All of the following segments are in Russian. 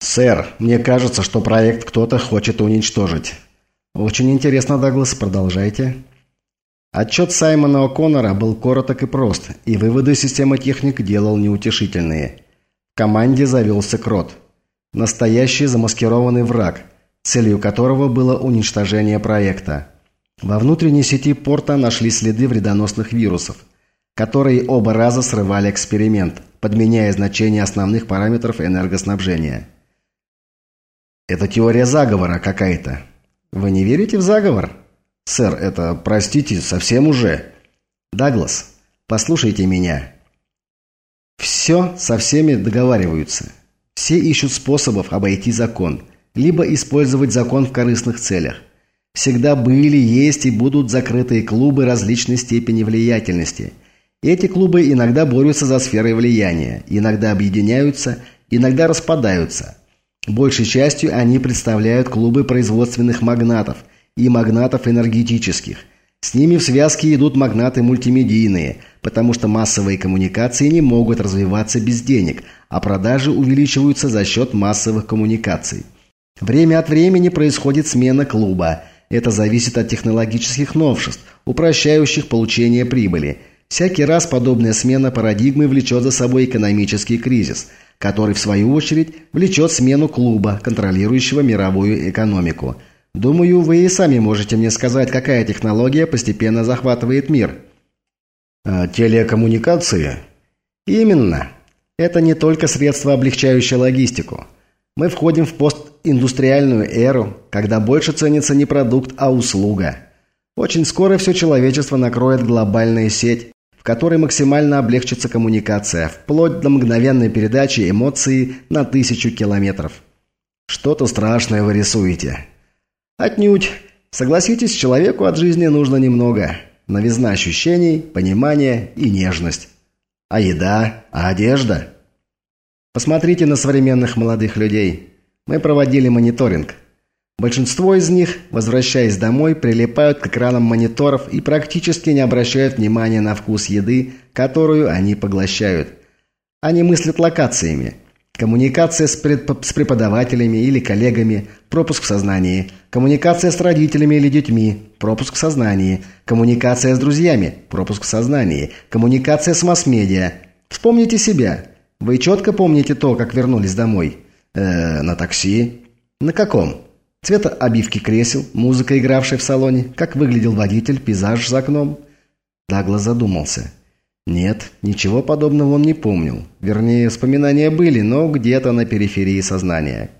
«Сэр, мне кажется, что проект кто-то хочет уничтожить». «Очень интересно, Даглас, продолжайте». Отчет Саймона О'Коннора был короток и прост, и выводы системы техник делал неутешительные. В команде завелся Крот. Настоящий замаскированный враг, целью которого было уничтожение проекта. Во внутренней сети порта нашли следы вредоносных вирусов, которые оба раза срывали эксперимент, подменяя значения основных параметров энергоснабжения. Это теория заговора какая-то. Вы не верите в заговор? Сэр, это, простите, совсем уже. Даглас, послушайте меня. Все со всеми договариваются. Все ищут способов обойти закон, либо использовать закон в корыстных целях. Всегда были, есть и будут закрытые клубы различной степени влиятельности. Эти клубы иногда борются за сферой влияния, иногда объединяются, иногда распадаются. Большей частью они представляют клубы производственных магнатов и магнатов энергетических. С ними в связке идут магнаты мультимедийные, потому что массовые коммуникации не могут развиваться без денег, а продажи увеличиваются за счет массовых коммуникаций. Время от времени происходит смена клуба. Это зависит от технологических новшеств, упрощающих получение прибыли. Всякий раз подобная смена парадигмы влечет за собой экономический кризис – который, в свою очередь, влечет смену клуба, контролирующего мировую экономику. Думаю, вы и сами можете мне сказать, какая технология постепенно захватывает мир. А, телекоммуникации? Именно. Это не только средство, облегчающее логистику. Мы входим в постиндустриальную эру, когда больше ценится не продукт, а услуга. Очень скоро все человечество накроет глобальная сеть, которой максимально облегчится коммуникация, вплоть до мгновенной передачи эмоций на тысячу километров. Что-то страшное вы рисуете. Отнюдь. Согласитесь, человеку от жизни нужно немного. Новизна ощущений, понимание и нежность. А еда? А одежда? Посмотрите на современных молодых людей. Мы проводили мониторинг. Большинство из них, возвращаясь домой, прилипают к экранам мониторов и практически не обращают внимания на вкус еды, которую они поглощают. Они мыслят локациями. Коммуникация с, пред... с преподавателями или коллегами – пропуск в сознании. Коммуникация с родителями или детьми – пропуск в сознании. Коммуникация с друзьями – пропуск в сознании. Коммуникация с масс-медиа. Вспомните себя. Вы четко помните то, как вернулись домой? Э, на такси? На каком? Цвета обивки кресел, музыка, игравшая в салоне, как выглядел водитель, пейзаж за окном. Даглас задумался. Нет, ничего подобного он не помнил. Вернее, вспоминания были, но где-то на периферии сознания.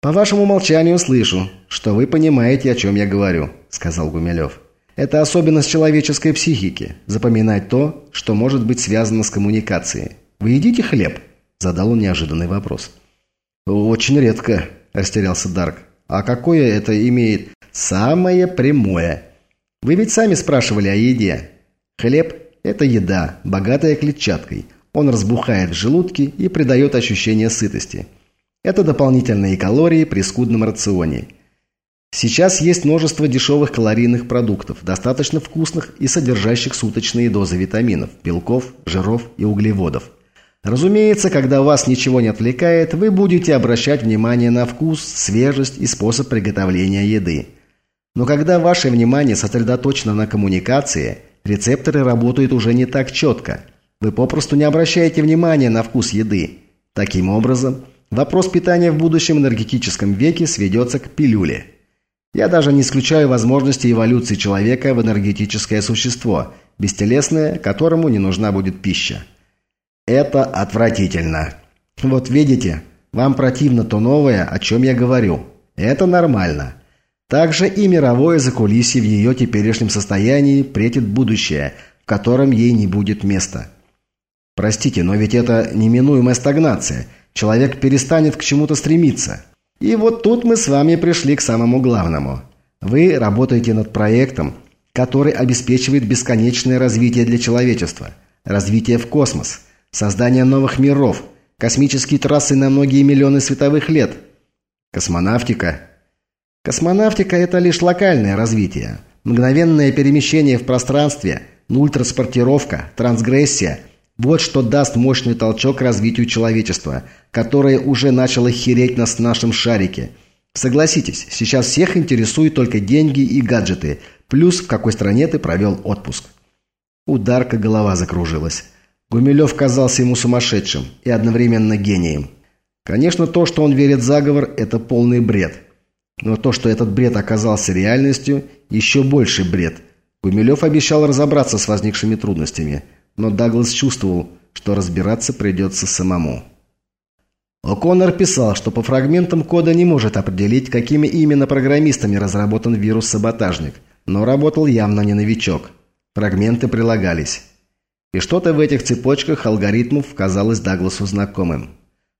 «По вашему молчанию слышу, что вы понимаете, о чем я говорю», — сказал Гумилев. «Это особенность человеческой психики – запоминать то, что может быть связано с коммуникацией. Вы едите хлеб?» – задал он неожиданный вопрос. «Очень редко», – растерялся Дарк. А какое это имеет? Самое прямое. Вы ведь сами спрашивали о еде. Хлеб – это еда, богатая клетчаткой. Он разбухает в желудке и придает ощущение сытости. Это дополнительные калории при скудном рационе. Сейчас есть множество дешевых калорийных продуктов, достаточно вкусных и содержащих суточные дозы витаминов, белков, жиров и углеводов. Разумеется, когда вас ничего не отвлекает, вы будете обращать внимание на вкус, свежесть и способ приготовления еды. Но когда ваше внимание сосредоточено на коммуникации, рецепторы работают уже не так четко. Вы попросту не обращаете внимания на вкус еды. Таким образом, вопрос питания в будущем энергетическом веке сведется к пилюле. Я даже не исключаю возможности эволюции человека в энергетическое существо, бестелесное, которому не нужна будет пища. Это отвратительно. Вот видите, вам противно то новое, о чем я говорю. Это нормально. Также и мировое закулисье в ее теперешнем состоянии претит будущее, в котором ей не будет места. Простите, но ведь это неминуемая стагнация. Человек перестанет к чему-то стремиться. И вот тут мы с вами пришли к самому главному. Вы работаете над проектом, который обеспечивает бесконечное развитие для человечества, развитие в космос – Создание новых миров, космические трассы на многие миллионы световых лет. Космонавтика. Космонавтика – это лишь локальное развитие. Мгновенное перемещение в пространстве, нуль транспортировка, трансгрессия Вот что даст мощный толчок развитию человечества, которое уже начало хереть нас в нашем шарике. Согласитесь, сейчас всех интересуют только деньги и гаджеты, плюс в какой стране ты провел отпуск. У Дарка голова закружилась. Гумилев казался ему сумасшедшим и одновременно гением. Конечно, то, что он верит в заговор, это полный бред. Но то, что этот бред оказался реальностью, еще больше бред. Гумилев обещал разобраться с возникшими трудностями, но Даглас чувствовал, что разбираться придется самому. О'Коннор писал, что по фрагментам кода не может определить, какими именно программистами разработан вирус-саботажник, но работал явно не новичок. Фрагменты прилагались. И что-то в этих цепочках алгоритмов казалось Дагласу знакомым.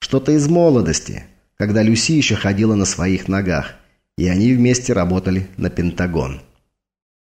Что-то из молодости, когда Люси еще ходила на своих ногах, и они вместе работали на Пентагон.